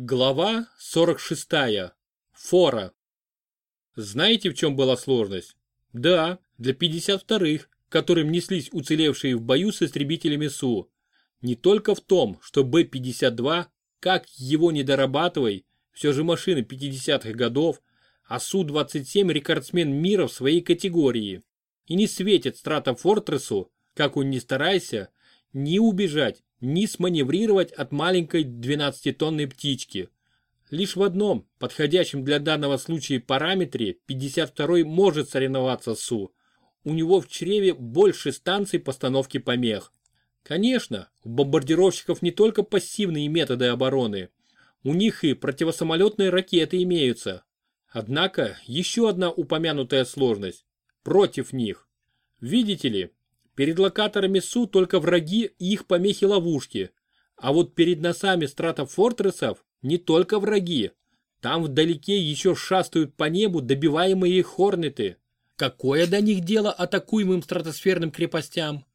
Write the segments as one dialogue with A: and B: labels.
A: Глава 46. Фора. Знаете, в чем была сложность? Да, для 52-х, которым неслись уцелевшие в бою с истребителями СУ. Не только в том, что Б-52, как его не дорабатывай, все же машины 50-х годов, а Су-27 рекордсмен мира в своей категории. И не светит Стратофортресу, как он ни старайся, ни убежать, ни сманеврировать от маленькой 12-тонной птички. Лишь в одном, подходящем для данного случая параметре, 52-й может соревноваться с Су. У него в чреве больше станций постановки помех. Конечно, у бомбардировщиков не только пассивные методы обороны. У них и противосамолетные ракеты имеются. Однако, еще одна упомянутая сложность. Против них. Видите ли, Перед локаторами СУ только враги и их помехи-ловушки. А вот перед носами стратофортресов не только враги. Там вдалеке еще шастают по небу добиваемые хорнеты. Какое до них дело атакуемым стратосферным крепостям?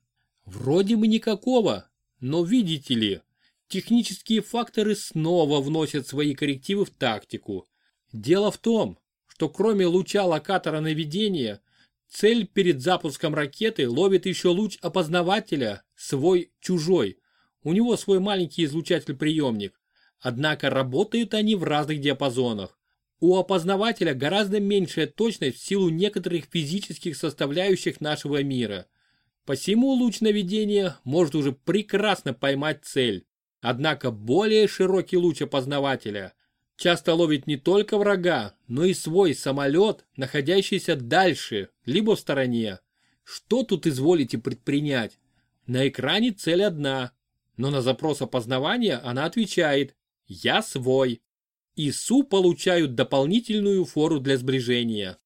A: Вроде бы никакого, но видите ли, технические факторы снова вносят свои коррективы в тактику. Дело в том, что кроме луча локатора наведения, Цель перед запуском ракеты ловит еще луч опознавателя, свой-чужой. У него свой маленький излучатель-приемник. Однако работают они в разных диапазонах. У опознавателя гораздо меньшая точность в силу некоторых физических составляющих нашего мира. Посему луч наведения может уже прекрасно поймать цель. Однако более широкий луч опознавателя часто ловит не только врага, но и свой самолет, находящийся дальше, либо в стороне. Что тут изволите предпринять? На экране цель одна, но на запрос опознавания она отвечает «Я свой». И СУ получают дополнительную фору для сближения.